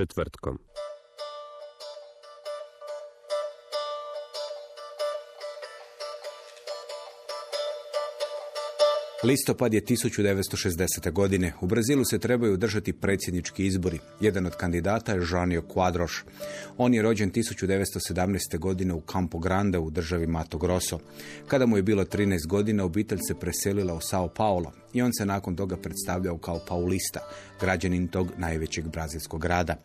Četvrtkom. Listopad je 1960. godine. U Brazilu se trebaju održati predsjednički izbori. Jedan od kandidata je Janio Quadros. On je rođen 1917. godine u Campo Grande u državi Mato Grosso. Kada mu je bilo 13 godina, obitelj se preselila u Sao Paulo i on se nakon toga predstavljao kao paulista, građanin tog najvećeg brazilskog grada.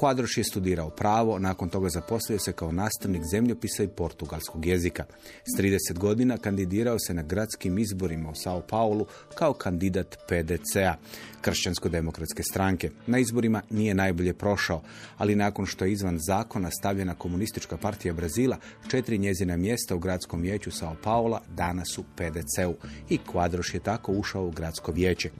Quadros je studirao pravo, nakon toga zaposlio se kao nastavnik zemljopisa i portugalskog jezika. S 30 godina kandidirao se na gradskim izborima u Sao Paulu kao kandidat PDC-a, kršćansko-demokratske stranke. Na izborima nije najbolje prošao, ali nakon što je izvan zakona stavljena komunistička partija Brazila, četiri njezina mjesta u gradskom vijeću Sao Paula danas su PDC-u i Quadros je tako ušao u gradsko vijeće.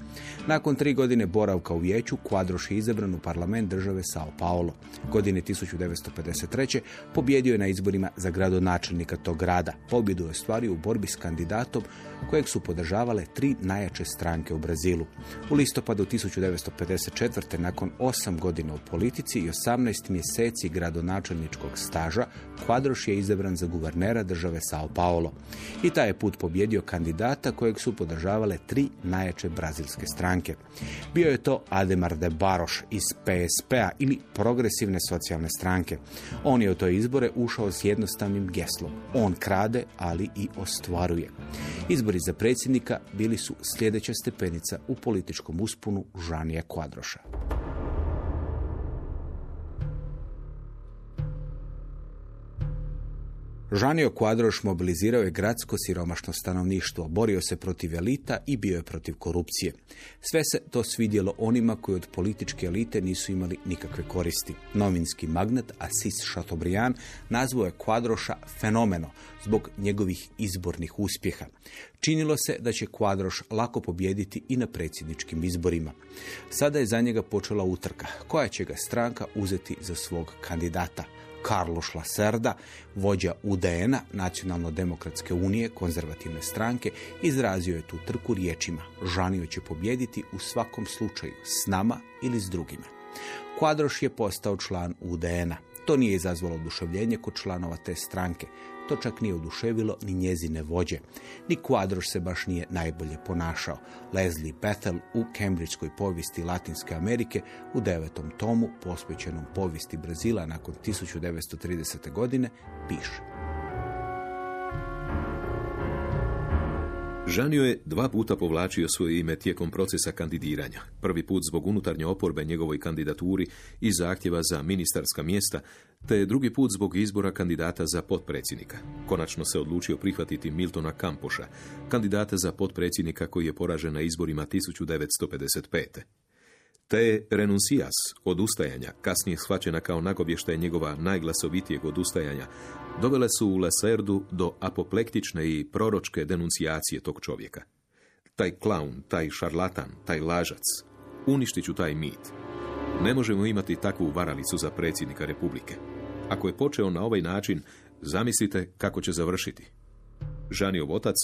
Nakon tri godine boravka u vijeću, Quadros je izabran u parlament države Sao Paulo. Godine 1953. pobjedio je na izborima za gradonačelnika tog grada. Pobjedu je ostvario u borbi s kandidatom kojeg su podržavale tri najjače stranke u Brazilu. U listopadu 1954. nakon osam godina u politici i 18 mjeseci gradonačelničkog staža, Quadros je izabran za guvernera države Sao Paulo. I taj je put pobjedio kandidata kojeg su podržavale tri najjače brazilske stranke. Bio je to Ademar de Barros iz PSP-a ili Progresivne socijalne stranke. On je u toj izbore ušao s jednostavnim geslom. On krade, ali i ostvaruje. Izbori za predsjednika bili su sljedeća stepenica u političkom uspunu Žanija Kvadroša. Žanio Quadroš mobilizirao je gradsko siromašno stanovništvo, borio se protiv elita i bio je protiv korupcije. Sve se to svidjelo onima koji od političke elite nisu imali nikakve koristi. Novinski magnat Asis Chateaubriand nazvao je Quadroša fenomeno zbog njegovih izbornih uspjeha. Činilo se da će Quadroš lako pobijediti i na predsjedničkim izborima. Sada je za njega počela utrka. Koja će ga stranka uzeti za svog kandidata? Carlos Lacerda, vođa UDN-a, Nacionalno-demokratske unije, konzervativne stranke, izrazio je tu trku riječima. Žanio će pobjediti u svakom slučaju, s nama ili s drugima. Quadroš je postao član UDN-a. To nije izazvalo oduševljenje kod članova te stranke. To čak nije oduševilo ni njezine vođe. Ni Quadroš se baš nije najbolje ponašao. Leslie Bethel u Cambridgeskoj povijesti Latinske Amerike u devetom tomu posvećenom povijesti Brazila nakon 1930. godine piše. Žanio je dva puta povlačio svoje ime tijekom procesa kandidiranja. Prvi put zbog unutarnje oporbe njegovoj kandidaturi i zahtjeva za ministarska mjesta, te drugi put zbog izbora kandidata za potpredsjednika. Konačno se odlučio prihvatiti Miltona Kampoša, kandidata za potpredsjednika koji je poražen na izborima 1955. Te renuncijas, odustajanja, kasnije shvaćena kao nagovještaj njegova najglasovitijeg odustajanja, dovele su u Laserdu do apoplektične i proročke denuncijacije tog čovjeka. Taj klaun, taj šarlatan, taj lažac, uništit ću taj mit. Ne možemo imati takvu varalicu za predsjednika Republike. Ako je počeo na ovaj način, zamislite kako će završiti. Žaniov otac,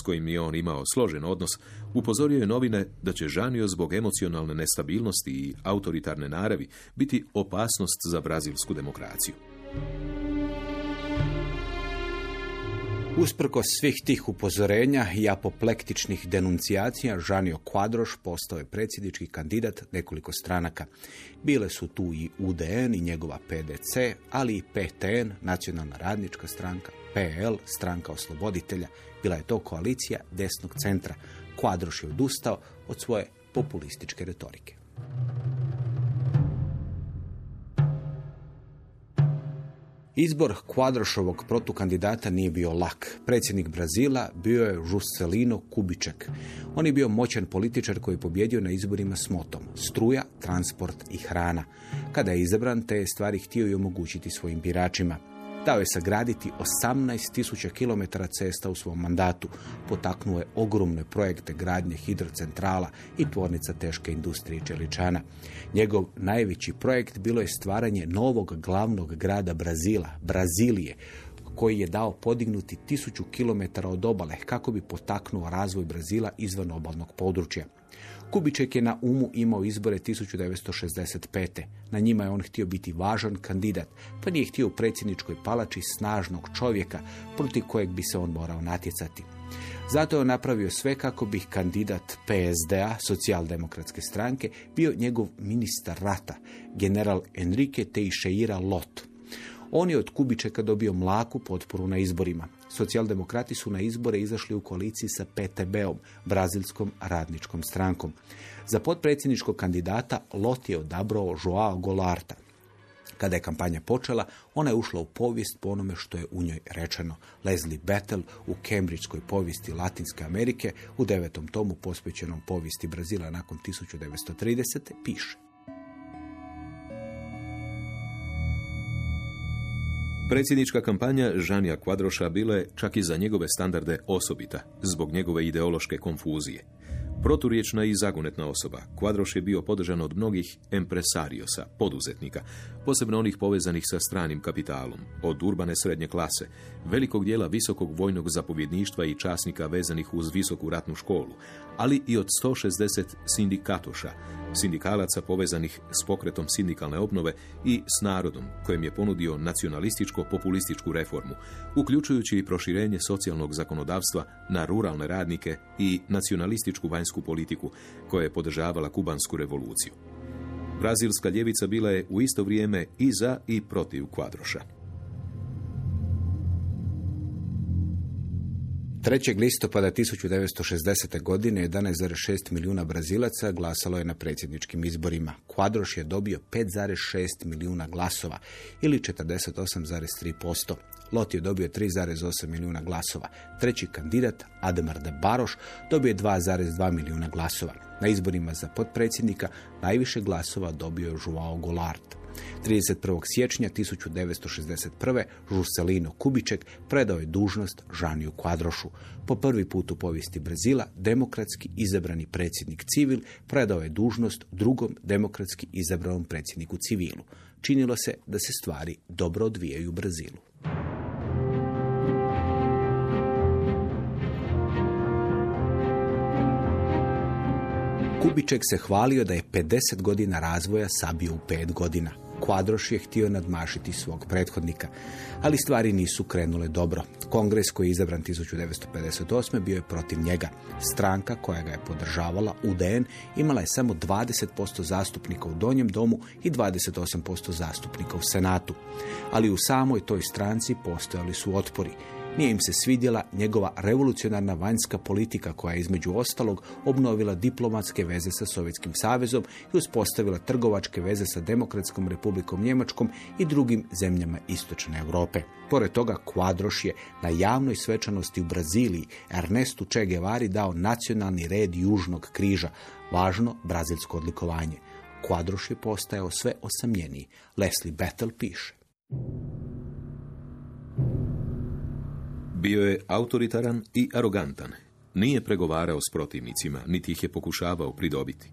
s kojim je on imao složen odnos, upozorio je novine da će Žanio zbog emocionalne nestabilnosti i autoritarne naravi biti opasnost za brazilsku demokraciju. Usprko svih tih upozorenja i apoplektičnih denuncijacija, Žanio Quadroš postao je predsjednički kandidat nekoliko stranaka. Bile su tu i UDN i njegova PDC, ali i PTN, nacionalna radnička stranka, PL, stranka osloboditelja. Bila je to koalicija desnog centra. Quadroš je odustao od svoje populističke retorike. Izbor Kvadrošovog protukandidata nije bio lak. Predsjednik Brazila bio je Juscelino Kubiček. On je bio moćan političar koji je pobjedio na izborima s motom. Struja, transport i hrana. Kada je izabran, te je stvari htio i omogućiti svojim biračima. Dao je sagraditi 18.000 km cesta u svom mandatu. Potaknuo je ogromne projekte gradnje hidrocentrala i tvornica teške industrije čeličana. Njegov najveći projekt bilo je stvaranje novog glavnog grada Brazila, Brazilije, koji je dao podignuti tisuću kilometara od obale kako bi potaknuo razvoj Brazila izvan obalnog područja. Kubiček je na umu imao izbore 1965. Na njima je on htio biti važan kandidat, pa nije htio u predsjedničkoj palači snažnog čovjeka protiv kojeg bi se on morao natjecati. Zato je napravio sve kako bi kandidat PSD-a, socijaldemokratske stranke, bio njegov ministar rata, general Enrique Teixeira Lot. On je od Kubičeka dobio mlaku potporu na izborima. Socijaldemokrati su na izbore izašli u koaliciji sa PTB-om, Brazilskom radničkom strankom. Za potpredsjedničkog kandidata Lot je odabrao Joao Golarta. Kada je kampanja počela, ona je ušla u povijest po onome što je u njoj rečeno. Leslie Battle u Kembridžskoj povijesti Latinske Amerike u devetom tomu posvećenom povijesti Brazila nakon 1930. piše. Predsjednička kampanja Žanija Kvadroša bila je čak i za njegove standarde osobita, zbog njegove ideološke konfuzije. Proturječna i zagonetna osoba, Kvadroš je bio podržan od mnogih empresariosa, poduzetnika, posebno onih povezanih sa stranim kapitalom, od urbane srednje klase, velikog dijela visokog vojnog zapovjedništva i časnika vezanih uz visoku ratnu školu, ali i od 160 sindikatoša, sindikalaca povezanih s pokretom sindikalne obnove i s narodom, kojem je ponudio nacionalističko-populističku reformu, uključujući i proširenje socijalnog zakonodavstva na ruralne radnike i nacionalističku vanjsku politiku, koja je podržavala kubansku revoluciju. Brazilska ljevica bila je u isto vrijeme i za i protiv kvadroša. 3. listopada 1960. godine 11,6 milijuna Brazilaca glasalo je na predsjedničkim izborima. Kvadroš je dobio 5,6 milijuna glasova ili 48,3%. Lot je dobio 3,8 milijuna glasova. Treći kandidat, Ademar de Baroš, dobio je 2,2 milijuna glasova. Na izborima za potpredsjednika najviše glasova dobio je Joao Goulart. 31. siječnja 1961. Žuselino Kubiček predao je dužnost Žaniju Kvadrošu. Po prvi put u povijesti Brazila demokratski izabrani predsjednik civil predao je dužnost drugom demokratski izabranom predsjedniku civilu. Činilo se da se stvari dobro odvijaju u Brazilu. Kubiček se hvalio da je 50 godina razvoja sabio u 5 godina. Kvadroš je htio nadmašiti svog prethodnika, ali stvari nisu krenule dobro. Kongres koji je izabran 1958. bio je protiv njega. Stranka koja ga je podržavala, UDN, imala je samo 20% zastupnika u Donjem domu i 28% zastupnika u Senatu. Ali u samoj toj stranci postojali su otpori. Nije im se svidjela njegova revolucionarna vanjska politika koja je između ostalog obnovila diplomatske veze sa Sovjetskim savezom i uspostavila trgovačke veze sa Demokratskom republikom Njemačkom i drugim zemljama Istočne Europe. Pored toga, Kvadroš je na javnoj svečanosti u Braziliji Ernestu Che Guevari dao nacionalni red Južnog križa, važno brazilsko odlikovanje. Kvadroš je postajao sve osamljeniji. Leslie Battle piše. Bio je autoritaran i arogantan. Nije pregovarao s protivnicima, niti ih je pokušavao pridobiti.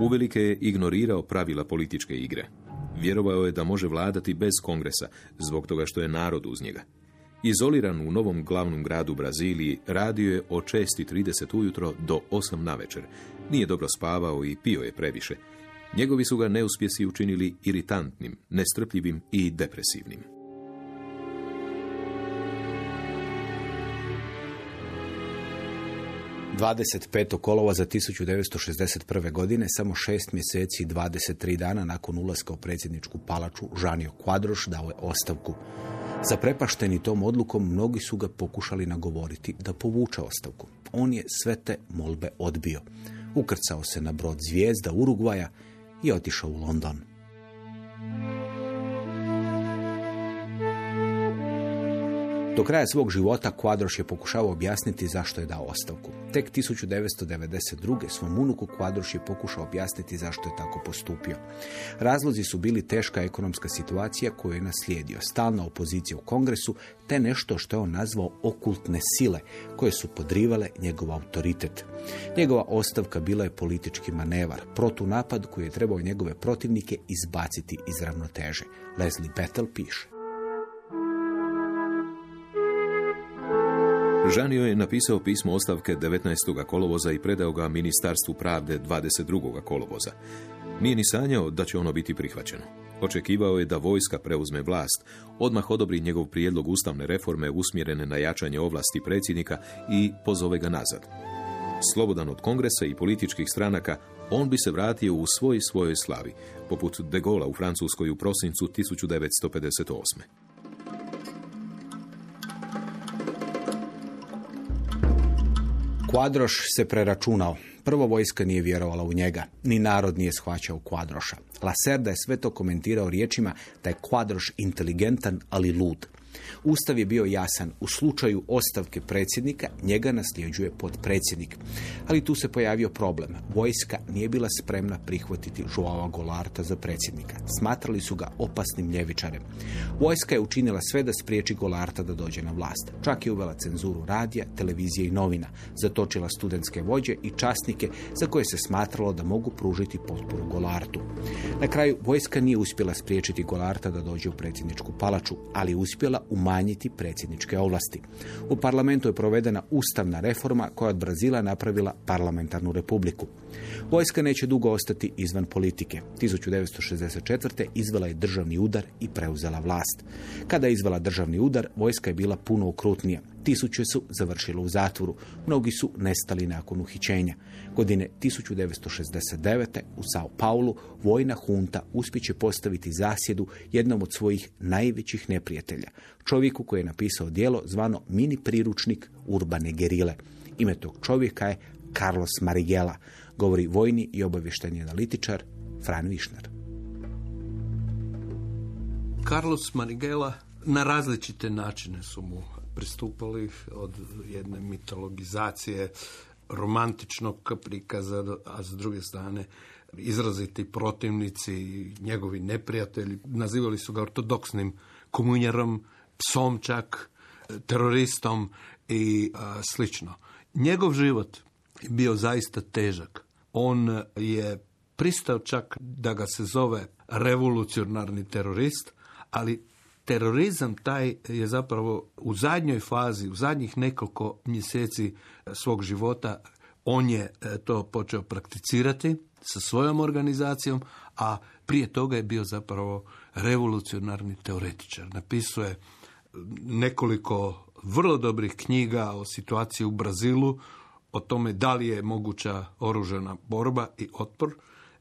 Uvelike je ignorirao pravila političke igre. Vjerovao je da može vladati bez kongresa, zbog toga što je narod uz njega. Izoliran u novom glavnom gradu Braziliji, radio je od 6.30 ujutro do 8 na večer. Nije dobro spavao i pio je previše. Njegovi su ga neuspjesi učinili iritantnim, nestrpljivim i depresivnim. 25. kolova za 1961. godine, samo šest mjeseci i 23 dana nakon ulaska u predsjedničku palaču, Žanio Kvadroš dao je ostavku. Zaprepašteni tom odlukom, mnogi su ga pokušali nagovoriti da povuče ostavku. On je sve te molbe odbio. Ukrcao se na brod zvijezda Urugvaja i otišao u London. Do kraja svog života Kvadroš je pokušavao objasniti zašto je dao ostavku. Tek 1992. svom unuku Kvadroš je pokušao objasniti zašto je tako postupio. Razlozi su bili teška ekonomska situacija koju je naslijedio, stalna opozicija u kongresu, te nešto što je on nazvao okultne sile, koje su podrivale njegov autoritet. Njegova ostavka bila je politički manevar, protunapad koji je trebao njegove protivnike izbaciti iz ravnoteže. Leslie Battle piše. Žanio je napisao pismo ostavke 19. kolovoza i predao ga Ministarstvu pravde 22. kolovoza. Nije ni sanjao da će ono biti prihvaćeno. Očekivao je da vojska preuzme vlast, odmah odobri njegov prijedlog ustavne reforme usmjerene na jačanje ovlasti predsjednika i pozove ga nazad. Slobodan od kongresa i političkih stranaka, on bi se vratio u svoj svojoj slavi, poput de Gaulle u Francuskoj u prosincu 1958. Kvadroš se preračunao. Prvo vojska nije vjerovala u njega, ni narod nije shvaćao Kvadroša. Lacerda je sve to komentirao riječima da je Kvadroš inteligentan, ali lud. Ustav je bio jasan. U slučaju ostavke predsjednika njega nasljeđuje potpredsjednik. Ali tu se pojavio problem. Vojska nije bila spremna prihvatiti Joao Golarta za predsjednika. Smatrali su ga opasnim ljevičarem. Vojska je učinila sve da spriječi Golarta da dođe na vlast. Čak je uvela cenzuru radija, televizije i novina. Zatočila studentske vođe i časnike za koje se smatralo da mogu pružiti potporu Golartu. Na kraju vojska nije uspjela spriječiti Golarta da dođe u predsjedničku palaču, ali uspjela umanjiti predsjedničke ovlasti. U parlamentu je provedena ustavna reforma koja od Brazila napravila parlamentarnu republiku. Vojska neće dugo ostati izvan politike. 1964. izvela je državni udar i preuzela vlast. Kada je izvela državni udar, vojska je bila puno okrutnija. Tisuće su završile u zatvoru. Mnogi su nestali nakon uhićenja. Godine 1969. u Sao Paulu vojna hunta uspjeće postaviti zasjedu jednom od svojih najvećih neprijatelja, čovjeku koji je napisao dijelo zvano mini priručnik urbane gerile. Ime tog čovjeka je Carlos Marighella, govori vojni i obavješteni analitičar Fran Višnar. Carlos Marighella na različite načine su mu pristupali od jedne mitologizacije romantičnog prikaza, a s druge strane izraziti protivnici, njegovi neprijatelji, nazivali su ga ortodoksnim komunjarom, psom čak, teroristom i slično. Njegov život je bio zaista težak. On je pristao čak da ga se zove revolucionarni terorist, ali terorizam taj je zapravo u zadnjoj fazi, u zadnjih nekoliko mjeseci svog života, on je e, to počeo prakticirati sa svojom organizacijom, a prije toga je bio zapravo revolucionarni teoretičar. Napisuje nekoliko vrlo dobrih knjiga o situaciji u Brazilu, o tome da li je moguća oružana borba i otpor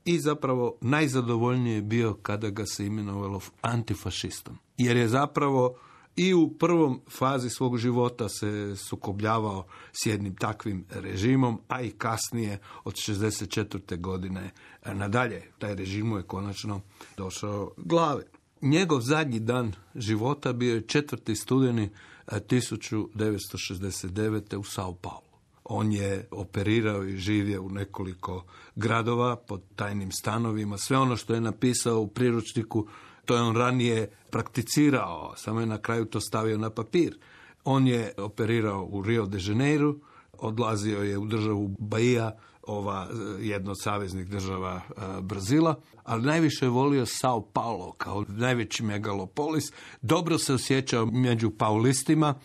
i zapravo najzadovoljnije je bio kada ga se imenovalo antifašistom. Jer je zapravo i u prvom fazi svog života se sukobljavao s jednim takvim režimom, a i kasnije od 64. godine nadalje. Taj režim mu je konačno došao glave. Njegov zadnji dan života bio je 4. studeni 1969. u Sao Paulo. On je operirao i živio u nekoliko gradova pod tajnim stanovima. Sve ono što je napisao u priručniku, to je on ranije prakticirao, samo je na kraju to stavio na papir. On je operirao u Rio de Janeiro, odlazio je u državu Bahia, ova jedna od saveznih država Brazila, ali najviše je volio Sao Paulo kao najveći megalopolis. Dobro se osjećao među paulistima,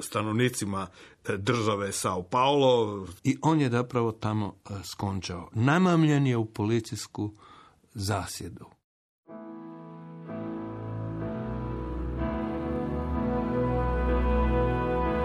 stanovnicima države Sao Paulo. I on je zapravo tamo e, skončao. Namamljen je u policijsku zasjedu.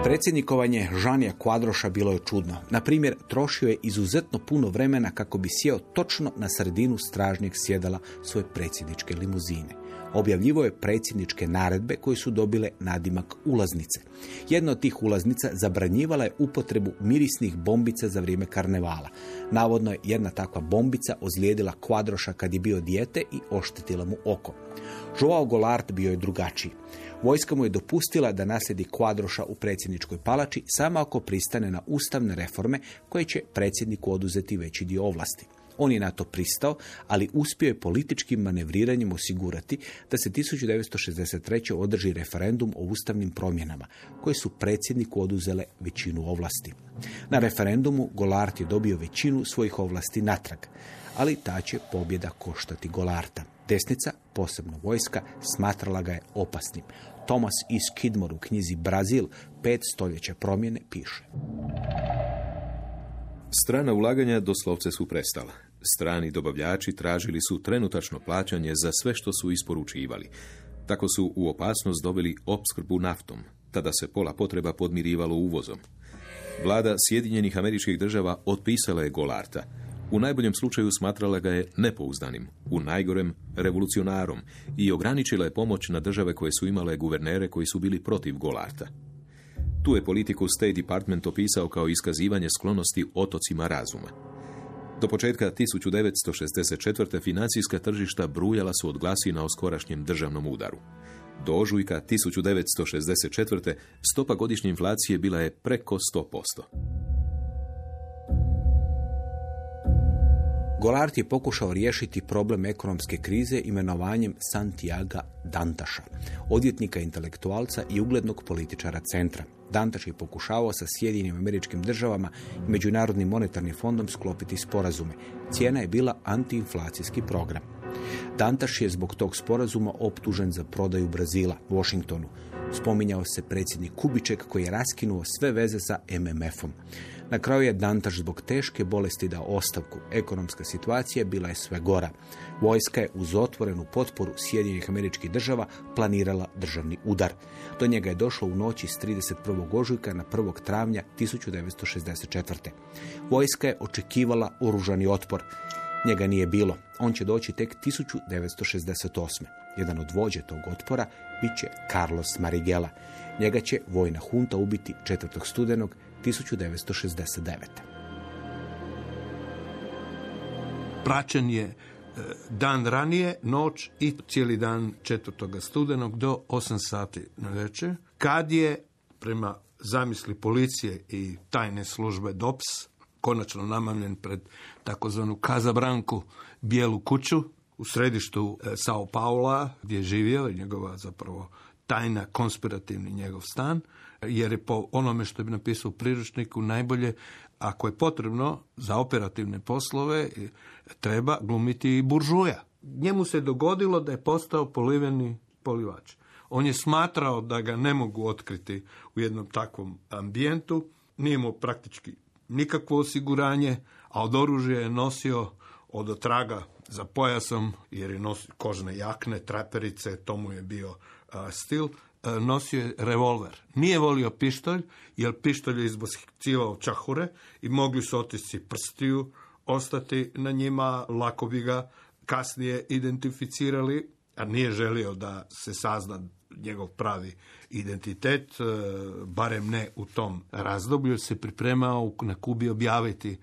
Predsjednikovanje Žanija Kvadroša bilo je čudno. Na primjer, trošio je izuzetno puno vremena kako bi sjeo točno na sredinu stražnjeg sjedala svoje predsjedničke limuzine. Objavljivo je predsjedničke naredbe koje su dobile nadimak ulaznice. Jedna od tih ulaznica zabranjivala je upotrebu mirisnih bombica za vrijeme karnevala. Navodno je jedna takva bombica ozlijedila Kvadroša kad je bio dijete i oštetila mu oko. Joao Golart bio je drugačiji. Vojska mu je dopustila da naslijedi Kvadroša u predsjedničkoj palači samo ako pristane na ustavne reforme koje će predsjedniku oduzeti veći dio ovlasti. On je na to pristao, ali uspio je političkim manevriranjem osigurati da se 1963. održi referendum o ustavnim promjenama, koje su predsjedniku oduzele većinu ovlasti. Na referendumu Golart je dobio većinu svojih ovlasti natrag, ali ta će pobjeda koštati Golarta. Desnica, posebno vojska, smatrala ga je opasnim. Thomas E. Skidmore u knjizi Brazil, pet stoljeća promjene, piše. Strana ulaganja doslovce su prestala. Strani dobavljači tražili su trenutačno plaćanje za sve što su isporučivali. Tako su u opasnost doveli opskrbu naftom. Tada se pola potreba podmirivalo uvozom. Vlada Sjedinjenih američkih država otpisala je Golarta. U najboljem slučaju smatrala ga je nepouzdanim, u najgorem revolucionarom i ograničila je pomoć na države koje su imale guvernere koji su bili protiv Golarta. Tu je politiku State Department opisao kao iskazivanje sklonosti otocima razuma. Do početka 1964. financijska tržišta brujala su od glasina o skorašnjem državnom udaru. Do ožujka 1964. stopa godišnje inflacije bila je preko 100%. Golart je pokušao riješiti problem ekonomske krize imenovanjem Santiago Dantaša, odvjetnika intelektualca i uglednog političara centra. Dantaš je pokušavao sa Sjedinim američkim državama i Međunarodnim monetarnim fondom sklopiti sporazume. Cijena je bila antiinflacijski program. Dantaš je zbog tog sporazuma optužen za prodaju Brazila, Washingtonu. Spominjao se predsjednik Kubiček koji je raskinuo sve veze sa MMF-om. Na kraju je Dantaš zbog teške bolesti dao ostavku. Ekonomska situacija bila je sve gora. Vojska je uz otvorenu potporu Sjedinjenih američkih država planirala državni udar. Do njega je došlo u noći s 31. ožujka na 1. travnja 1964. Vojska je očekivala oružani otpor. Njega nije bilo. On će doći tek 1968. Jedan od vođe tog otpora bit će Carlos Marigela. Njega će vojna hunta ubiti 4. studenog 1969. Praćen je dan ranije, noć i cijeli dan 4. studenog do 8 sati na večer, kad je prema zamisli policije i tajne službe DOPS konačno namamljen pred takozvanu Kazabranku bijelu kuću u središtu e, Sao Paula gdje je živio i njegova zapravo tajna konspirativni njegov stan jer je po onome što bi napisao u priručniku najbolje, ako je potrebno za operativne poslove, treba glumiti i buržuja. Njemu se dogodilo da je postao poliveni polivač. On je smatrao da ga ne mogu otkriti u jednom takvom ambijentu, nije imao praktički nikakvo osiguranje, a od oružja je nosio od otraga za pojasom, jer je nosio kožne jakne, traperice, to mu je bio stil, E, nosio je revolver. Nije volio pištolj, jer pištolj je izboscivao čahure i mogli su otisci prstiju ostati na njima, lako bi ga kasnije identificirali, a nije želio da se sazna njegov pravi identitet, e, barem ne u tom razdoblju, se pripremao na Kubi objaviti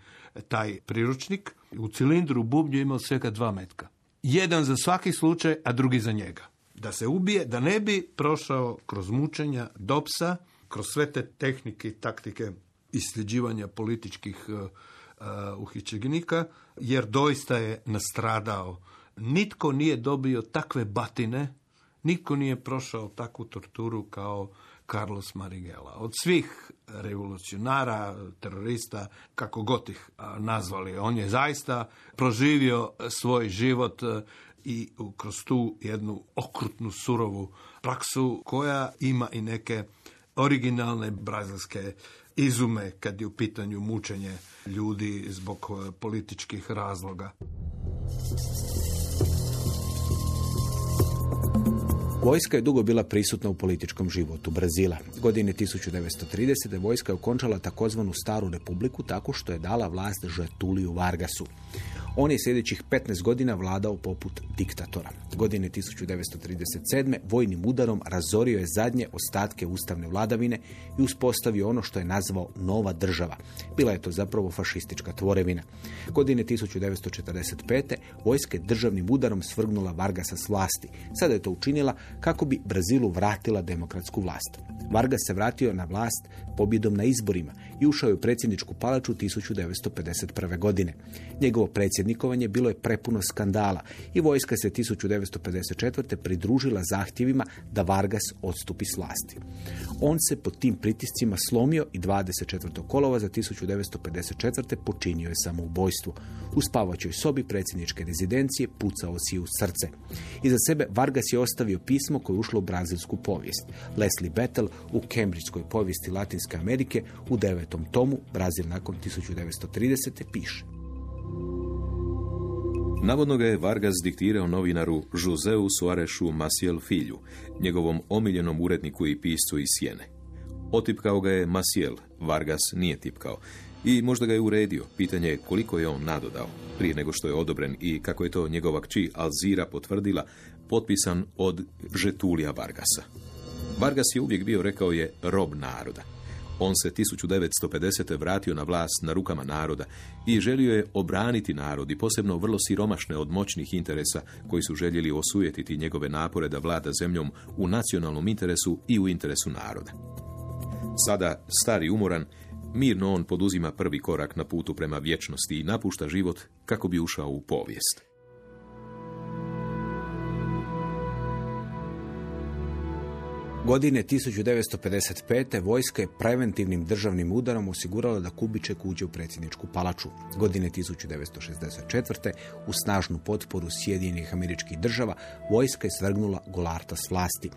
taj priručnik. U cilindru u bubnju imao svega dva metka. Jedan za svaki slučaj, a drugi za njega da se ubije, da ne bi prošao kroz mučenja dopsa, kroz sve te tehnike i taktike isljeđivanja političkih uh, uhićenika, jer doista je nastradao. Nitko nije dobio takve batine, nitko nije prošao takvu torturu kao Carlos Marigela. Od svih revolucionara, terorista, kako god ih nazvali, on je zaista proživio svoj život i kroz tu jednu okrutnu, surovu praksu koja ima i neke originalne brazilske izume kad je u pitanju mučenje ljudi zbog e, političkih razloga. Vojska je dugo bila prisutna u političkom životu Brazila. Godine 1930. vojska je okončala takozvanu Staru republiku tako što je dala vlast Žetuliju Vargasu. On je sljedećih 15 godina vladao poput diktatora. Godine 1937. vojnim udarom razorio je zadnje ostatke ustavne vladavine i uspostavio ono što je nazvao nova država. Bila je to zapravo fašistička tvorevina. Godine 1945. vojska je državnim udarom svrgnula Vargasa s vlasti. Sada je to učinila kako bi Brazilu vratila demokratsku vlast. Vargas se vratio na vlast pobjedom na izborima i ušao je u predsjedničku palaču 1951. godine. Njegovo predsjednikovanje bilo je prepuno skandala i vojska se 1954. pridružila zahtjevima da Vargas odstupi s vlasti. On se pod tim pritiscima slomio i 24. kolova za 1954. počinio je samoubojstvo. U spavačoj sobi predsjedničke rezidencije pucao si u srce. Iza sebe Vargas je ostavio pismo koje je ušlo u brazilsku povijest. Leslie Bettel u Kembridžskoj povijesti Latinske Amerike u devetom tomu Brazil nakon 1930. piše. Navodno ga je Vargas diktirao novinaru Joseu Soarešu Maciel Filju, njegovom omiljenom uredniku i piscu iz Sjene. Otipkao ga je Maciel, Vargas nije tipkao. I možda ga je uredio. Pitanje je koliko je on nadodao. Prije nego što je odobren i kako je to njegova kći Alzira potvrdila, potpisan od Žetulija Vargasa. Vargas je uvijek bio, rekao je, rob naroda. On se 1950. vratio na vlast na rukama naroda i želio je obraniti narod i posebno vrlo siromašne od moćnih interesa koji su željeli osujetiti njegove napore da vlada zemljom u nacionalnom interesu i u interesu naroda. Sada, stari umoran, mirno on poduzima prvi korak na putu prema vječnosti i napušta život kako bi ušao u povijest. Godine 1955. vojska je preventivnim državnim udarom osigurala da Kubiček uđe u predsjedničku palaču. Godine 1964. u snažnu potporu Sjedinjenih američkih država vojska je svrgnula Golarta s vlasti.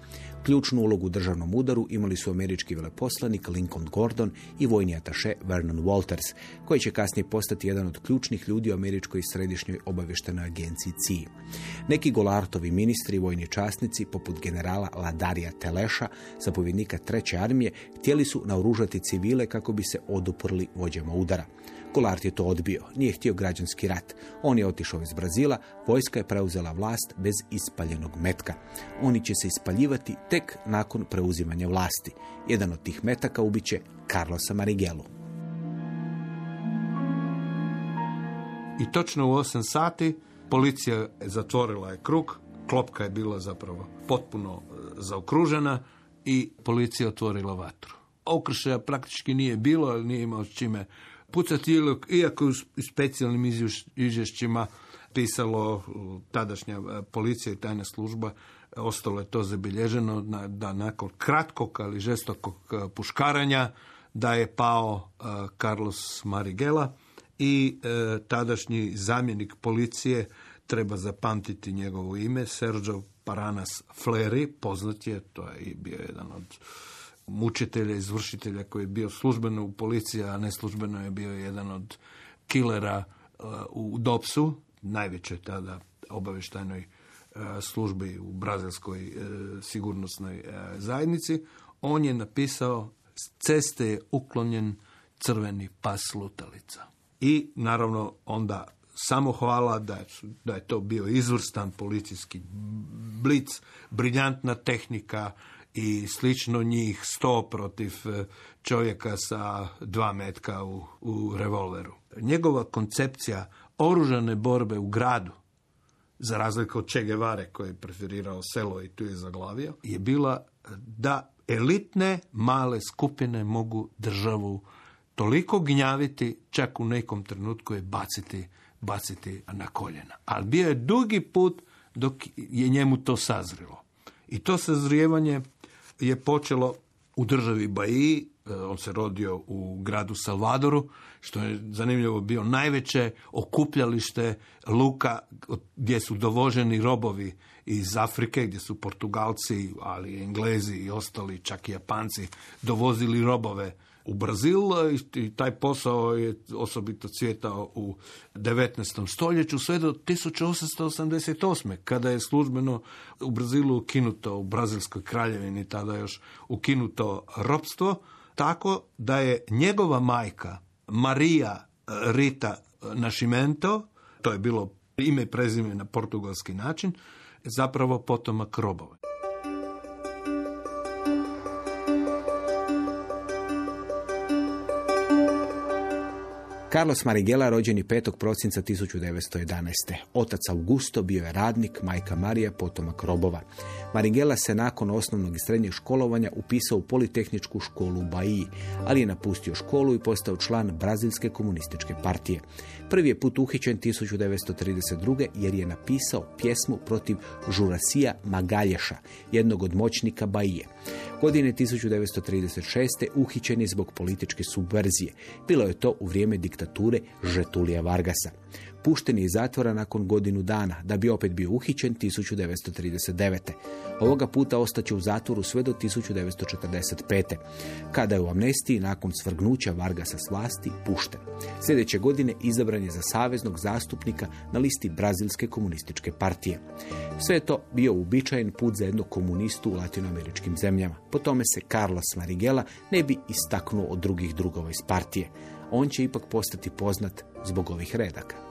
Ključnu ulogu u državnom udaru imali su američki veleposlanik Lincoln Gordon i vojni ataše Vernon Walters, koji će kasnije postati jedan od ključnih ljudi u američkoj središnjoj obavještenoj agenciji CI. Neki Golartovi ministri i vojni časnici, poput generala Ladarija Teleša, zapovjednika treće armije, htjeli su naoružati civile kako bi se oduprli vođama udara. Golart je to odbio, nije htio građanski rat. On je otišao iz Brazila, vojska je preuzela vlast bez ispaljenog metka. Oni će se ispaljivati tek nakon preuzimanja vlasti. Jedan od tih metaka ubiće Carlosa Marigelu. I točno u 8 sati policija je zatvorila je krug, klopka je bila zapravo potpuno zaokružena i policija otvorila vatru. Okršaja praktički nije bilo, ali nije imao s čime pucati, iako u specijalnim izvješćima pisalo tadašnja e, policija i tajna služba, ostalo je to zabilježeno da nakon kratkog, ali žestokog e, puškaranja, da je pao Carlos Marigela i tadašnji zamjenik policije treba zapamtiti njegovo ime, Sergio Paranas Fleri, poznat je, to je bio jedan od mučitelja, izvršitelja koji je bio službeno u policiji, a ne službeno je bio jedan od kilera uh, u Dopsu, najvećoj tada obavještajnoj uh, službi u brazilskoj uh, sigurnosnoj zajednici. On je napisao s ceste je uklonjen crveni pas lutalica. I naravno onda samo hvala da, da je to bio izvrstan policijski blic, briljantna tehnika i slično njih sto protiv e, čovjeka sa dva metka u, u revolveru. Njegova koncepcija oružane borbe u gradu, za razliku od Che Guevare koji je preferirao selo i tu je zaglavio, je bila da elitne male skupine mogu državu toliko gnjaviti, čak u nekom trenutku je baciti baciti na koljena. Ali bio je dugi put dok je njemu to sazrilo. I to sazrijevanje je počelo u državi Baji, e, on se rodio u gradu Salvadoru, što je zanimljivo bio najveće okupljalište luka gdje su dovoženi robovi iz Afrike, gdje su Portugalci, ali i Englezi i ostali, čak i Japanci, dovozili robove u Brazil i taj posao je osobito cvjetao u 19. stoljeću sve do 1888. kada je službeno u Brazilu ukinuto u Brazilskoj kraljevini tada još ukinuto ropstvo tako da je njegova majka Marija Rita Nascimento, to je bilo ime i prezime na portugalski način, zapravo potomak robova. Carlos Marigela rođen je 5. prosinca 1911. Otac Augusto bio je radnik, majka Marija potomak robova. Marigela se nakon osnovnog i srednjeg školovanja upisao u Politehničku školu u Baiji, ali je napustio školu i postao član Brazilske komunističke partije. Prvi je put uhićen 1932. jer je napisao pjesmu protiv Žurasija Magalješa, jednog od moćnika Baije. Godine 1936. uhićen je zbog političke subverzije. Bilo je to u vrijeme diktature Žetulija Vargasa. Pušten je iz zatvora nakon godinu dana, da bi opet bio uhićen 1939. Ovoga puta ostaće u zatvoru sve do 1945. Kada je u amnestiji nakon svrgnuća Vargasa s vlasti pušten. Sljedeće godine izabran je za saveznog zastupnika na listi Brazilske komunističke partije. Sve je to bio uobičajen put za jednog komunistu u latinoameričkim zemljama. Po tome se Carlos Marigela ne bi istaknuo od drugih drugova iz partije. On će ipak postati poznat zbog ovih redaka.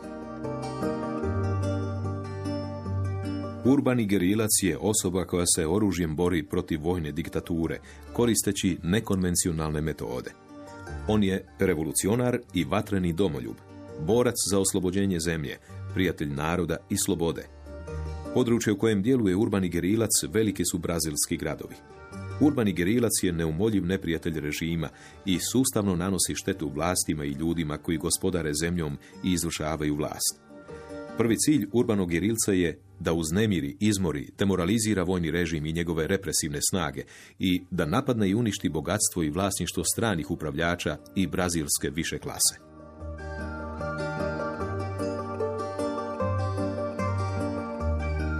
Urbani gerilac je osoba koja se oružjem bori protiv vojne diktature, koristeći nekonvencionalne metode. On je revolucionar i vatreni domoljub, borac za oslobođenje zemlje, prijatelj naroda i slobode. Područje u kojem djeluje urbani gerilac veliki su brazilski gradovi. Urbani gerilac je neumoljiv neprijatelj režima i sustavno nanosi štetu vlastima i ljudima koji gospodare zemljom i izvršavaju vlast. Prvi cilj urbanog gerilca je da uznemiri, izmori, demoralizira vojni režim i njegove represivne snage i da napadne i uništi bogatstvo i vlasništvo stranih upravljača i brazilske više klase.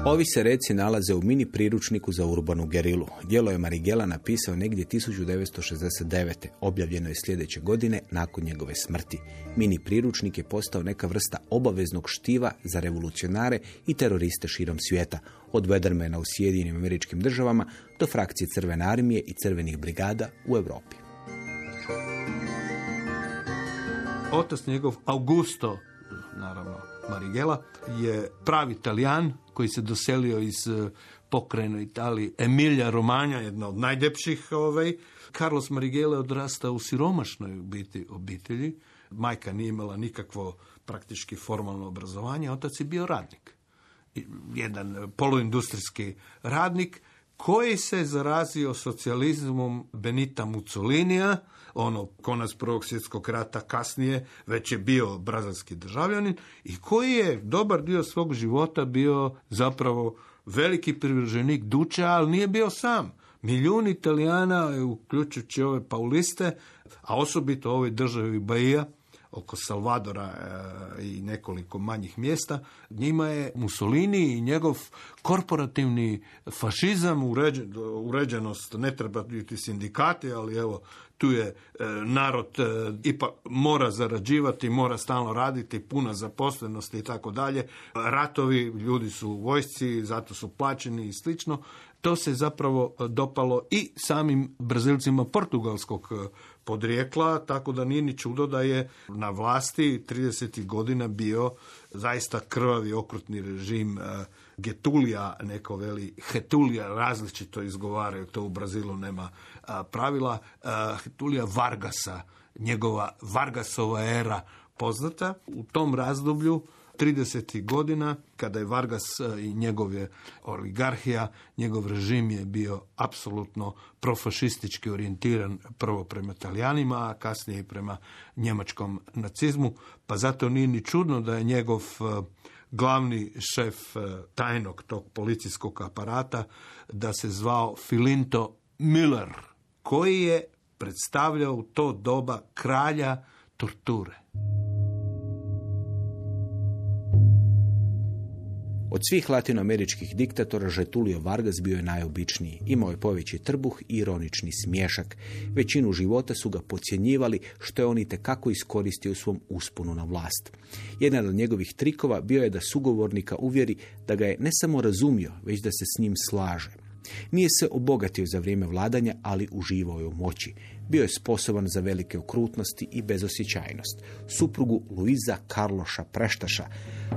Ovi se reci nalaze u mini priručniku za urbanu gerilu. Djelo je Marigela napisao negdje 1969. Objavljeno je sljedeće godine nakon njegove smrti. Mini priručnik je postao neka vrsta obaveznog štiva za revolucionare i teroriste širom svijeta, od Wedermana u Sjedinim američkim državama do frakcije Crvene armije i Crvenih brigada u Europi. Otac njegov Augusto, naravno Marigela, je pravi Italijan koji se doselio iz e, pokrajine Italije, Emilija Romanja, jedna od najljepših ovaj. Carlos Marigela odrastao u siromašnoj biti obitelji. Majka nije imala nikakvo praktički formalno obrazovanje, otac je bio radnik. Jedan poluindustrijski radnik koji se zarazio socijalizmom Benita Mussolinija, ono konac Prvog svjetskog rata kasnije već je bio brazilski državljanin i koji je dobar dio svog života bio zapravo veliki privrženik duče, ali nije bio sam. Milijuni Italijana, uključujući ove pauliste, a osobito ovoj državi Bahia, oko Salvadora e, i nekoliko manjih mjesta, njima je Mussolini i njegov korporativni fašizam, uređenost, ne treba biti sindikati, ali evo, tu je e, narod e, ipak mora zarađivati, mora stalno raditi, puna zaposlenosti i tako dalje. Ratovi, ljudi su vojsci, zato su plaćeni i slično. To se zapravo dopalo i samim Brazilcima portugalskog podrijekla, tako da nije ni čudo da je na vlasti 30. godina bio zaista krvavi okrutni režim e, Getulija, neko veli Hetulija, različito izgovaraju, to u Brazilu nema pravila, Hetulija Vargasa, njegova Vargasova era poznata. U tom razdoblju 30. godina, kada je Vargas e, i njegove oligarhija, njegov režim je bio apsolutno profašistički orijentiran prvo prema Italijanima, a kasnije i prema njemačkom nacizmu, pa zato nije ni čudno da je njegov e, glavni šef e, tajnog tog policijskog aparata da se zvao Filinto Miller, koji je predstavljao to doba kralja torture. Od svih latinoameričkih diktatora Žetulio Vargas bio je najobičniji. Imao je poveći trbuh i ironični smješak. Većinu života su ga podcjenjivali što je on i tekako iskoristio u svom usponu na vlast. Jedan od njegovih trikova bio je da sugovornika uvjeri da ga je ne samo razumio, već da se s njim slaže. Nije se obogatio za vrijeme vladanja, ali uživao je u moći. Bio je sposoban za velike okrutnosti i bezosjećajnost. Suprugu Luiza Karloša Preštaša,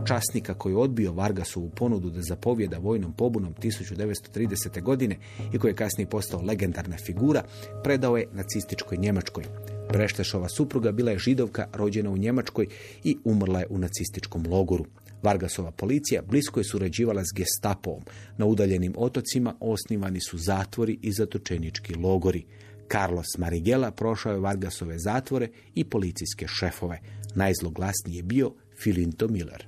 časnika koji je odbio Vargasovu ponudu da zapovjeda vojnom pobunom 1930. godine i koji je kasnije postao legendarna figura, predao je nacističkoj Njemačkoj. Preštašova supruga bila je židovka rođena u Njemačkoj i umrla je u nacističkom logoru. Vargasova policija blisko je surađivala s gestapom. Na udaljenim otocima osnivani su zatvori i zatočenički logori. Carlos Marigela prošao je Vargasove zatvore i policijske šefove. Najzloglasniji je bio Filinto Miller.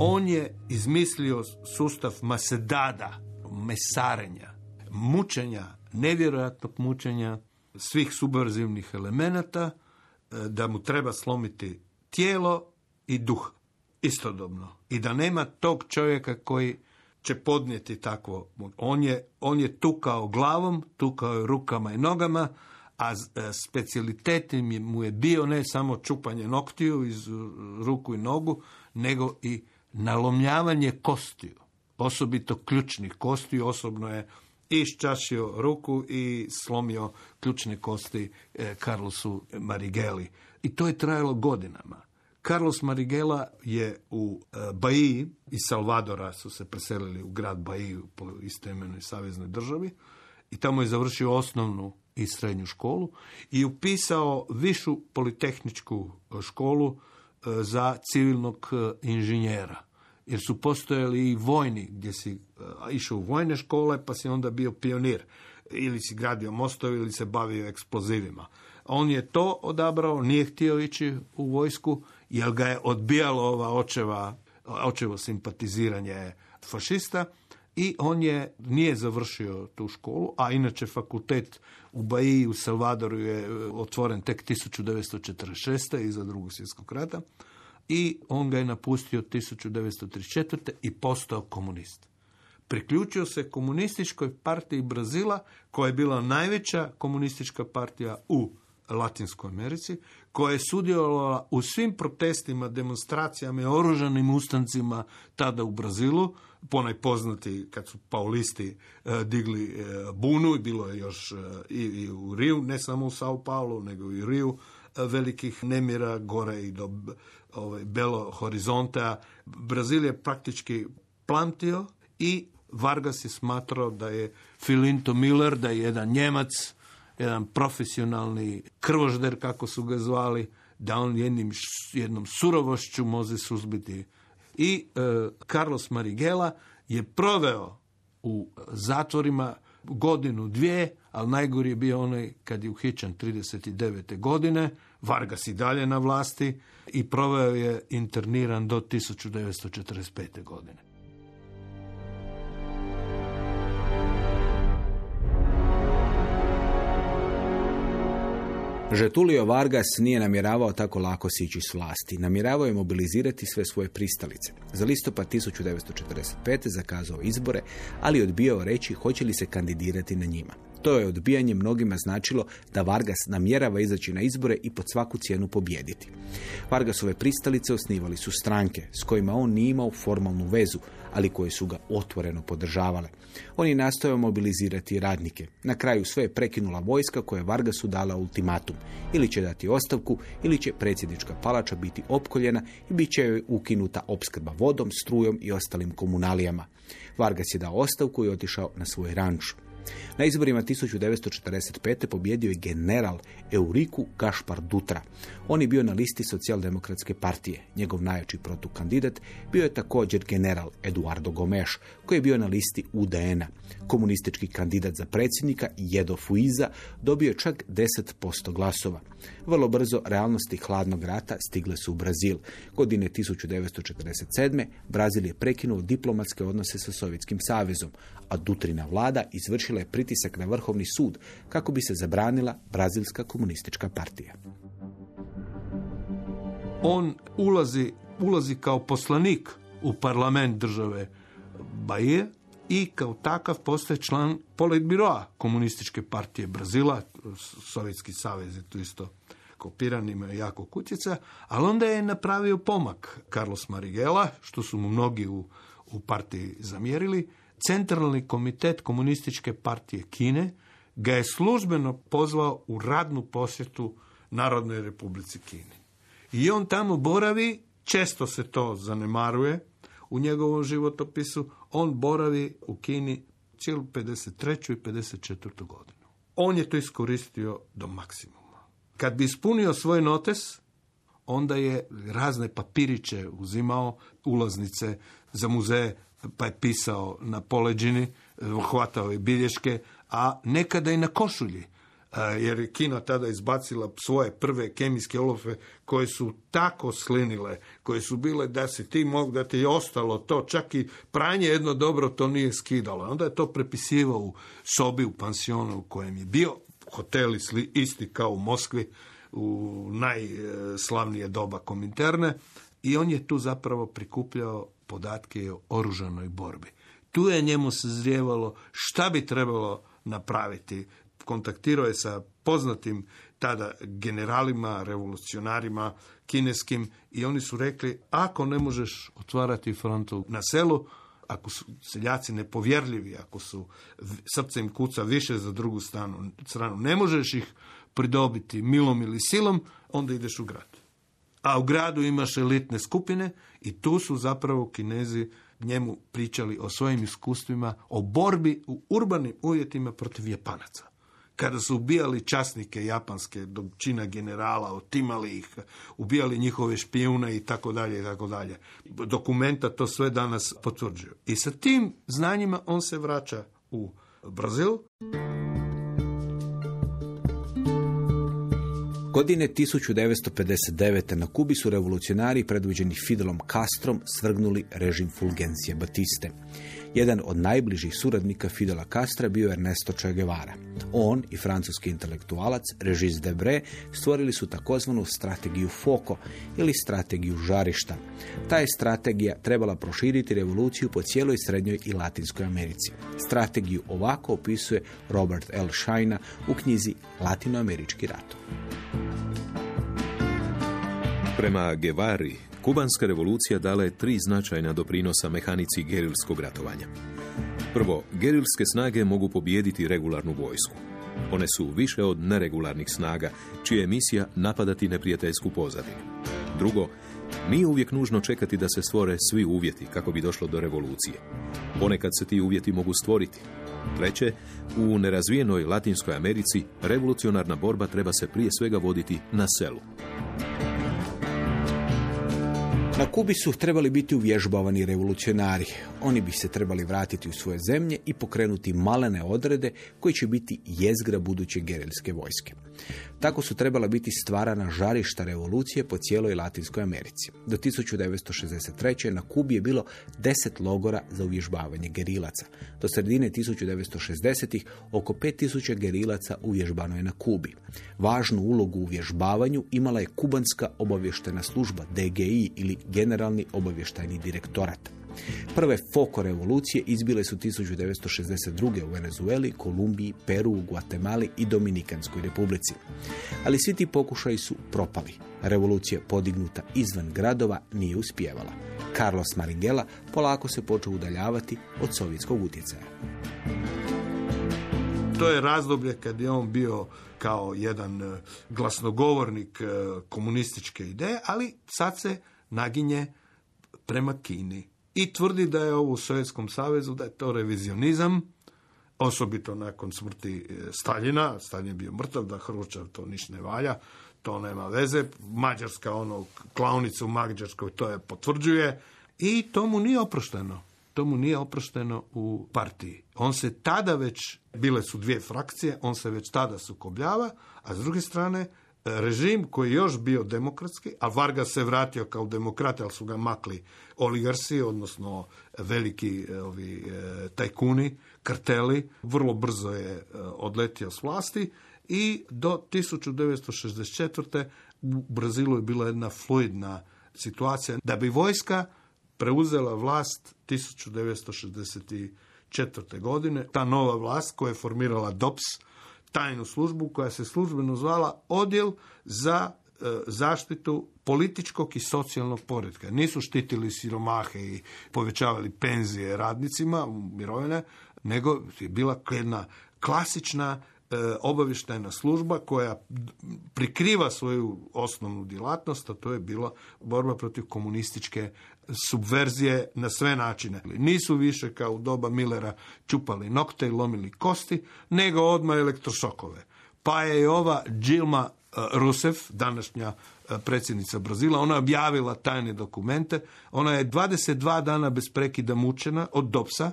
On je izmislio sustav masedada, mesarenja, mučenja, nevjerojatnog mučenja svih subverzivnih elemenata, da mu treba slomiti tijelo i duh istodobno. I da nema tog čovjeka koji će podnijeti takvo. On je, on je tukao glavom, tukao je rukama i nogama, a e, specijalitet mu je bio ne samo čupanje noktiju iz ruku i nogu, nego i nalomljavanje kostiju, osobito ključnih kostiju, osobno je iščašio ruku i slomio ključne kosti e, Carlosu Marigeli. I to je trajalo godinama. Carlos Marigela je u e, Baiji iz Salvadora su se preselili u grad Baiji po istoimenoj saveznoj državi i tamo je završio osnovnu i srednju školu i upisao višu politehničku školu e, za civilnog inženjera jer su postojali i vojni gdje si uh, išao u vojne škole pa si onda bio pionir ili si gradio mostove ili se bavio eksplozivima. On je to odabrao, nije htio ići u vojsku jer ga je odbijalo ova očeva, očevo simpatiziranje fašista i on je nije završio tu školu, a inače fakultet u Baiji u Salvadoru je uh, otvoren tek 1946. iza drugog svjetskog rata i on ga je napustio 1934. i postao komunist. Priključio se komunističkoj partiji Brazila, koja je bila najveća komunistička partija u Latinskoj Americi, koja je sudjelovala u svim protestima, demonstracijama i oružanim ustancima tada u Brazilu, ponaj poznati kad su paulisti e, digli e, bunu i bilo je još e, i, i u Riju, ne samo u Sao Paulo, nego i u Riju, velikih nemira gore i do ovaj, Belo Horizonta. Brazil je praktički plantio i Vargas je smatrao da je Filinto Miller, da je jedan Njemac, jedan profesionalni krvožder, kako su ga zvali, da on jednim, jednom surovošću može suzbiti. I e, Carlos Marigela je proveo u zatvorima godinu, dvije, ali najgori je bio onaj kad je uhićen 39. godine, Vargas i dalje na vlasti i proveo je interniran do 1945. godine. Žetulio Vargas nije namjeravao tako lako sići s vlasti. Namjeravao je mobilizirati sve svoje pristalice. Za listopad 1945. zakazao izbore, ali odbijao reći hoće li se kandidirati na njima. To je odbijanje mnogima značilo da Vargas namjerava izaći na izbore i pod svaku cijenu pobijediti. Vargasove pristalice osnivali su stranke s kojima on nije imao formalnu vezu, ali koje su ga otvoreno podržavale. On je nastojao mobilizirati radnike. Na kraju sve je prekinula vojska koja je Vargasu dala ultimatum. Ili će dati ostavku, ili će predsjednička palača biti opkoljena i bit će joj ukinuta opskrba vodom, strujom i ostalim komunalijama. Vargas je dao ostavku i otišao na svoj ranč. Na izborima 1945. pobjedio je general Euriku Gašpar Dutra. On je bio na listi socijaldemokratske partije. Njegov najjači protukandidat bio je također general Eduardo Gomes, koji je bio na listi UDN-a. Komunistički kandidat za predsjednika Jedo Fuiza dobio čak 10% glasova. Vrlo brzo realnosti hladnog rata stigle su u Brazil. Godine 1947. Brazil je prekinuo diplomatske odnose sa Sovjetskim savezom, a Dutrina vlada izvršila je pritisak na Vrhovni sud kako bi se zabranila Brazilska komunistička partija. On ulazi, ulazi kao poslanik u parlament države Bahije i kao takav postaje član politbiroa komunističke partije Brazila, Sovjetski savez je tu isto kopiran, ima jako kutica, ali onda je napravio pomak Carlos Marigela, što su mu mnogi u, u partiji zamjerili. Centralni komitet komunističke partije Kine ga je službeno pozvao u radnu posjetu Narodnoj republici Kini. I on tamo boravi, često se to zanemaruje u njegovom životopisu, on boravi u Kini cijelu 53. i 54. godinu. On je to iskoristio do maksimuma. Kad bi ispunio svoj notes, onda je razne papiriće uzimao, ulaznice za muzeje, pa je pisao na poleđini, hvatao je bilješke, a nekada i na košulji jer je Kina tada izbacila svoje prve kemijske olofe koje su tako slinile, koje su bile da se ti mogu, da ti je ostalo to, čak i pranje jedno dobro to nije skidalo. Onda je to prepisivao u sobi u pansionu u kojem je bio, hoteli isti kao u Moskvi, u najslavnije doba kominterne i on je tu zapravo prikupljao podatke o oružanoj borbi. Tu je njemu sazrijevalo šta bi trebalo napraviti kontaktirao je sa poznatim tada generalima, revolucionarima kineskim i oni su rekli ako ne možeš otvarati frontu na selu, ako su seljaci nepovjerljivi, ako su srce im kuca više za drugu stranu, stranu, ne možeš ih pridobiti milom ili silom, onda ideš u grad. A u gradu imaš elitne skupine i tu su zapravo kinezi njemu pričali o svojim iskustvima, o borbi u urbanim uvjetima protiv Japanaca kada su ubijali časnike japanske do čina generala, otimali ih, ubijali njihove špijune i tako dalje i tako dalje. Dokumenta to sve danas potvrđuju. I sa tim znanjima on se vraća u Brazil. Godine 1959. na Kubi su revolucionari predvođeni Fidelom Castrom svrgnuli režim Fulgencije Batiste. Jedan od najbližih suradnika Fidela Castra bio Ernesto Che Guevara. On i francuski intelektualac Regis Debré stvorili su takozvanu strategiju FOCO ili strategiju žarišta. Ta je strategija trebala proširiti revoluciju po cijeloj Srednjoj i Latinskoj Americi. Strategiju ovako opisuje Robert L. Scheina u knjizi Latinoamerički rat. Prema Gevari, Kubanska revolucija dala je tri značajna doprinosa mehanici gerilskog ratovanja. Prvo, gerilske snage mogu pobijediti regularnu vojsku. One su više od neregularnih snaga, čija je misija napadati neprijateljsku pozadinu. Drugo, nije uvijek nužno čekati da se stvore svi uvjeti kako bi došlo do revolucije. Ponekad se ti uvjeti mogu stvoriti. Treće, u nerazvijenoj Latinskoj Americi revolucionarna borba treba se prije svega voditi na selu. Na Kubi su trebali biti uvježbavani revolucionari. Oni bi se trebali vratiti u svoje zemlje i pokrenuti malene odrede koji će biti jezgra buduće gerilske vojske. Tako su trebala biti stvarana žarišta revolucije po cijeloj Latinskoj Americi. Do 1963. na Kubi je bilo deset logora za uvježbavanje gerilaca. Do sredine 1960. oko 5000 gerilaca uvježbano je na Kubi. Važnu ulogu u uvježbavanju imala je kubanska obavještena služba DGI ili Generalni obavještajni direktorat. Prve foko revolucije izbile su 1962. u Venezueli, Kolumbiji, Peru, Guatemali i Dominikanskoj republici. Ali svi ti pokušaji su propali. Revolucija podignuta izvan gradova nije uspijevala. Carlos Maringela polako se počeo udaljavati od sovjetskog utjecaja. To je razdoblje kad je on bio kao jedan e, glasnogovornik e, komunističke ideje, ali sad se naginje prema Kini i tvrdi da je ovo u Sovjetskom savezu, da je to revizionizam, osobito nakon smrti e, Staljina, Stalin je bio mrtav, da Hruščov to ništa ne valja, to nema veze, Mađarska, ono, klaunica u Mađarskoj to je potvrđuje i to mu nije oprošteno. To mu nije oprošteno u partiji. On se tada već, bile su dvije frakcije, on se već tada sukobljava, a s druge strane režim koji je još bio demokratski, a Varga se vratio kao demokrat, ali su ga makli oligarsi, odnosno veliki e, ovi e, tajkuni, karteli, vrlo brzo je e, odletio s vlasti i do 1964. u Brazilu je bila jedna fluidna situacija. Da bi vojska preuzela vlast 1964. godine, ta nova vlast koja je formirala DOPS, tajnu službu koja se službeno zvala Odjel za e, zaštitu političkog i socijalnog poredka. Nisu štitili siromahe i povećavali penzije radnicima, mirovine, nego je bila jedna klasična e, obavještajna služba koja prikriva svoju osnovnu djelatnost, a to je bila borba protiv komunističke subverzije na sve načine. Nisu više kao u doba Millera čupali nokte i lomili kosti, nego odmah elektrošokove. Pa je i ova Dilma e, Rousseff, današnja e, predsjednica Brazila, ona objavila tajne dokumente. Ona je 22 dana bez prekida mučena od Dopsa,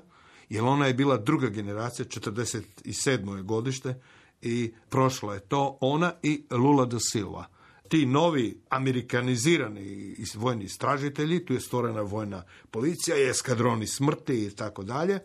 jer ona je bila druga generacija, 47. je godište i prošla je to ona i Lula da Silva. Ti novi amerikanizirani vojni istražitelji, tu je stvorena vojna policija, je eskadroni smrti i tako dalje,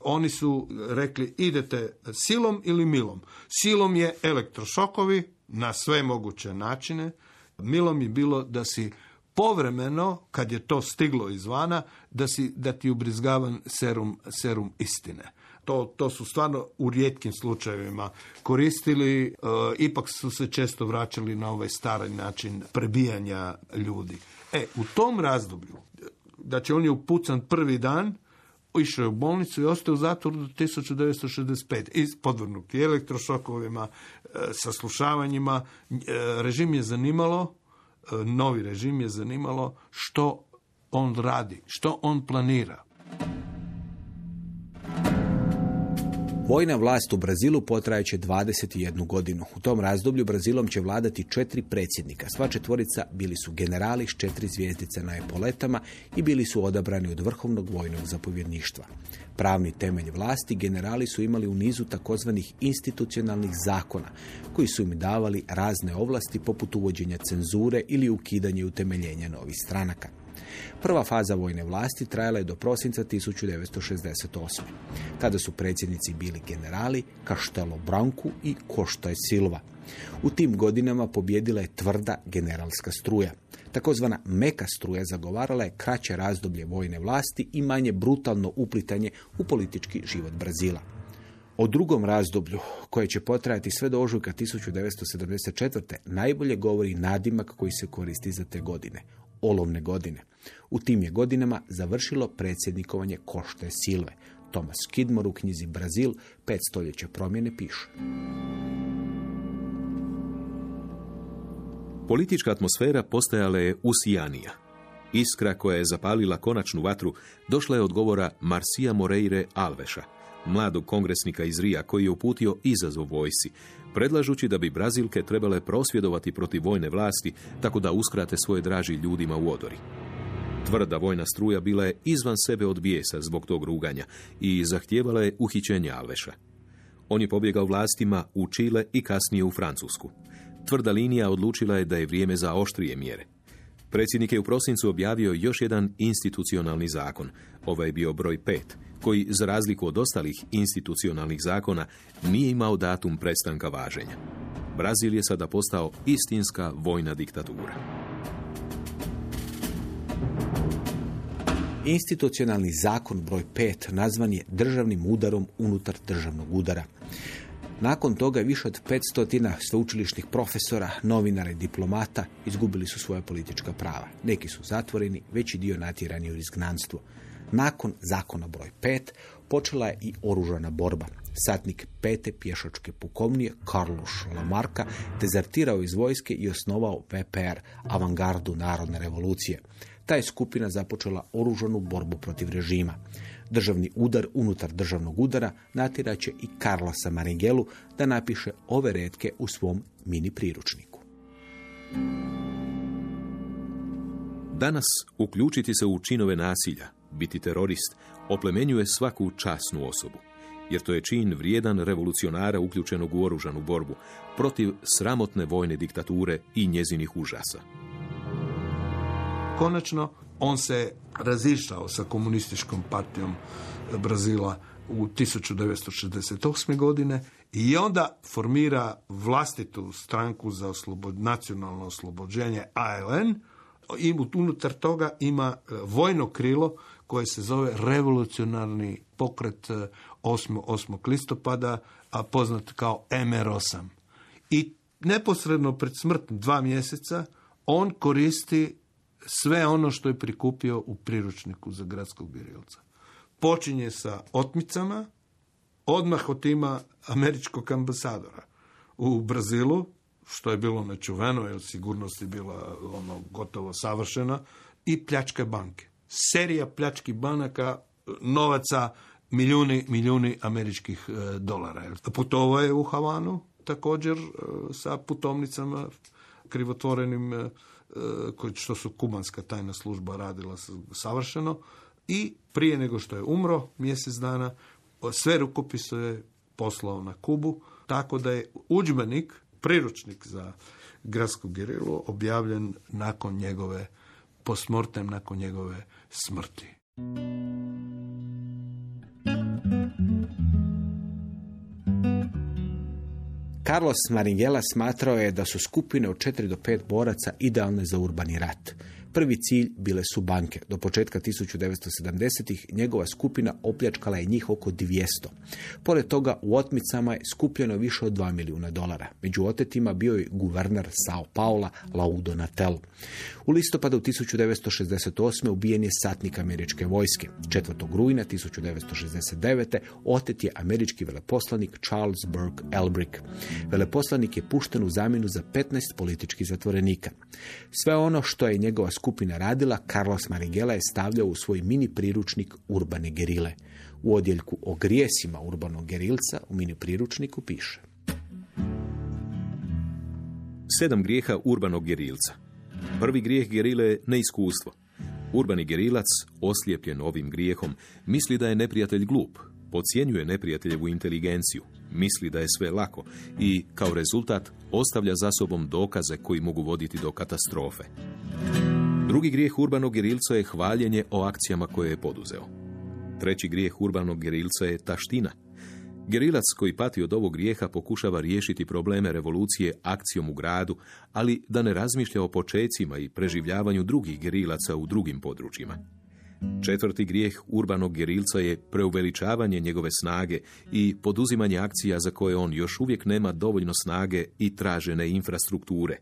oni su rekli idete silom ili milom. Silom je elektrošokovi na sve moguće načine, milom je bilo da si povremeno, kad je to stiglo izvana, da, si, da ti ubrizgavan serum, serum istine. To, to su stvarno u rijetkim slučajevima koristili, e, ipak su se često vraćali na ovaj stari način prebijanja ljudi. E, u tom razdoblju, znači on je upucan prvi dan, išao je u bolnicu i ostao u zatvoru do 1965. I podvrnut i elektrošokovima, e, saslušavanjima. E, režim je zanimalo novi režim je zanimalo što on radi, što on planira. Vojna vlast u Brazilu potrajeće 21 godinu. U tom razdoblju Brazilom će vladati četiri predsjednika. Sva četvorica bili su generali s četiri zvijezdice na epoletama i bili su odabrani od vrhovnog vojnog zapovjedništva. Pravni temelj vlasti generali su imali u nizu takozvanih institucionalnih zakona, koji su im davali razne ovlasti poput uvođenja cenzure ili ukidanje utemeljenja novih stranaka. Prva faza vojne vlasti trajala je do prosinca 1968. Tada su predsjednici bili generali Castello Branco i Košta Silva. U tim godinama pobjedila je tvrda generalska struja. Takozvana meka struja zagovarala je kraće razdoblje vojne vlasti i manje brutalno uplitanje u politički život Brazila. O drugom razdoblju, koje će potrajati sve do ožujka 1974. najbolje govori nadimak koji se koristi za te godine, olovne godine. U tim je godinama završilo predsjednikovanje Košte Silve. Thomas Skidmore u knjizi Brazil, pet stoljeća promjene, piše. Politička atmosfera postajala je usijanija. Iskra koja je zapalila konačnu vatru došla je od govora Marcija Moreire Alveša, mladog kongresnika iz Rija koji je uputio izazov vojsi, predlažući da bi Brazilke trebale prosvjedovati protiv vojne vlasti tako da uskrate svoje draži ljudima u odori. Tvrda vojna struja bila je izvan sebe od bijesa zbog tog ruganja i zahtijevala je uhićenje Alveša. On je pobjegao vlastima u Čile i kasnije u Francusku. Tvrda linija odlučila je da je vrijeme za oštrije mjere. Predsjednik je u prosincu objavio još jedan institucionalni zakon, ovaj je bio broj pet, koji, za razliku od ostalih institucionalnih zakona, nije imao datum prestanka važenja. Brazil je sada postao istinska vojna diktatura. Institucionalni zakon broj 5 nazvan je državnim udarom unutar državnog udara. Nakon toga više od 500 sveučilišnih profesora, novinara i diplomata izgubili su svoja politička prava. Neki su zatvoreni, veći dio natjerani u izgnanstvo. Nakon zakona broj 5 počela je i oružana borba. Satnik pete pješačke pukovnije Carlos Lamarca dezertirao iz vojske i osnovao VPR, avangardu narodne revolucije. Ta je skupina započela oružanu borbu protiv režima. Državni udar unutar državnog udara natiraće i Carlosa Maringelu da napiše ove redke u svom mini priručniku. Danas uključiti se u činove nasilja, biti terorist, oplemenjuje svaku časnu osobu, jer to je čin vrijedan revolucionara uključenog u oružanu borbu protiv sramotne vojne diktature i njezinih užasa. Konačno, on se razišao sa komunističkom partijom Brazila u 1968. godine i onda formira vlastitu stranku za oslobod, nacionalno oslobođenje ALN i unutar toga ima e, vojno krilo koje se zove revolucionarni pokret 8. 8. listopada, a poznat kao MR8. I neposredno pred smrt dva mjeseca on koristi sve ono što je prikupio u priručniku za gradskog gerilca. Počinje sa otmicama, odmah otima američkog ambasadora u Brazilu, što je bilo nečuveno, jer sigurnost je bila ono gotovo savršena, i pljačke banke. Serija pljački banaka, novaca, milijuni, milijuni američkih e, dolara. Putovao je u Havanu, također e, sa putovnicama krivotvorenim, e, što su kubanska tajna služba radila savršeno, i prije nego što je umro, mjesec dana, sve rukopise je poslao na Kubu, tako da je udžbenik, priručnik za gradsku gerilu objavljen nakon njegove postmortem, nakon njegove smrti. Carlos Maringela smatrao je da su skupine od 4 do 5 boraca idealne za urbani rat. Prvi cilj bile su banke. Do početka 1970-ih njegova skupina opljačkala je njih oko 200. Pored toga u otmicama je skupljeno više od 2 milijuna dolara. Među otetima bio je guverner Sao Paula Laudo Natel. U listopadu 1968. ubijen je satnik američke vojske. 4. rujna 1969. otet je američki veleposlanik Charles Burke Elbrick. Veleposlanik je pušten u zamjenu za 15 političkih zatvorenika. Sve ono što je njegova skupina radila, Carlos Marigela je stavljao u svoj mini priručnik Urbane gerile. U odjeljku o grijesima urbanog gerilca u mini priručniku piše. Sedam grijeha urbanog gerilca. Prvi grijeh gerile je neiskustvo. Urbani gerilac, oslijepljen ovim grijehom, misli da je neprijatelj glup, podcjenjuje neprijateljevu inteligenciju, misli da je sve lako i, kao rezultat, ostavlja za sobom dokaze koji mogu voditi do katastrofe. Drugi grijeh urbanog gerilca je hvaljenje o akcijama koje je poduzeo. Treći grijeh urbanog gerilca je taština. Gerilac koji pati od ovog grijeha pokušava riješiti probleme revolucije akcijom u gradu, ali da ne razmišlja o počecima i preživljavanju drugih gerilaca u drugim područjima. Četvrti grijeh urbanog gerilca je preuveličavanje njegove snage i poduzimanje akcija za koje on još uvijek nema dovoljno snage i tražene infrastrukture.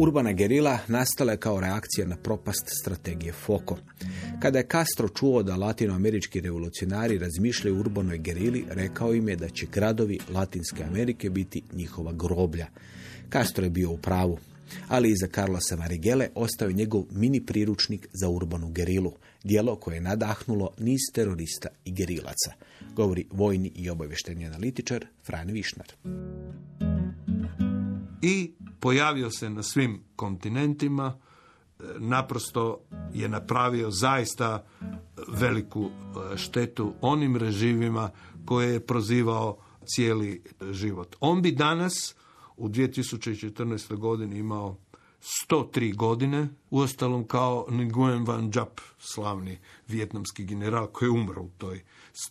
Urbana gerila nastala je kao reakcija na propast strategije FOKO. Kada je Castro čuo da latinoamerički revolucionari razmišljaju o urbanoj gerili, rekao im je da će gradovi Latinske Amerike biti njihova groblja. Castro je bio u pravu, ali iza Carlosa Marigele ostao je njegov mini priručnik za urbanu gerilu, dijelo koje je nadahnulo niz terorista i gerilaca, govori vojni i obavješteni analitičar Fran Višnar. I pojavio se na svim kontinentima, e, naprosto je napravio zaista veliku e, štetu onim režimima koje je prozivao cijeli život. On bi danas u 2014. godini imao 103 godine, uostalom kao Nguyen Van Džap, slavni vijetnamski general koji je umro u toj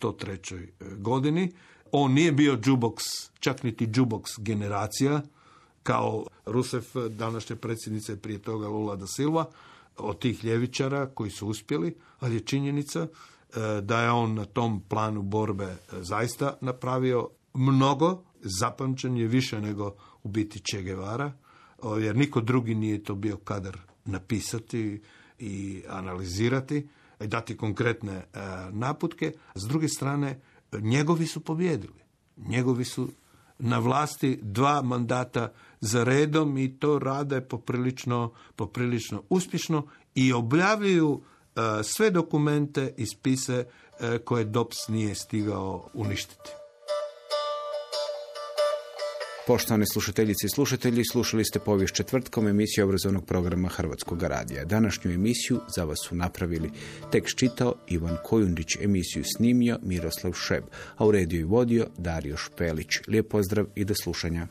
103. E, godini. On nije bio džuboks, čak niti džuboks generacija, kao Rusef, današnja predsjednica je prije toga Lula da Silva, od tih ljevičara koji su uspjeli, ali je činjenica e, da je on na tom planu borbe e, zaista napravio mnogo, zapamćen je više nego u biti Che Guevara, jer niko drugi nije to bio kadar napisati i analizirati i dati konkretne e, naputke. S druge strane, njegovi su pobjedili. Njegovi su na vlasti dva mandata za redom i to rade poprilično, poprilično uspješno i objavljuju e, sve dokumente i spise e, koje DOPS nije stigao uništiti. Poštovane slušateljice i slušatelji, slušali ste povijest četvrtkom emisiju obrazovnog programa Hrvatskog radija. Današnju emisiju za vas su napravili tekst čitao Ivan Kojundić, emisiju snimio Miroslav Šeb, a u rediju i vodio Dario Špelić. Lijep pozdrav i do slušanja.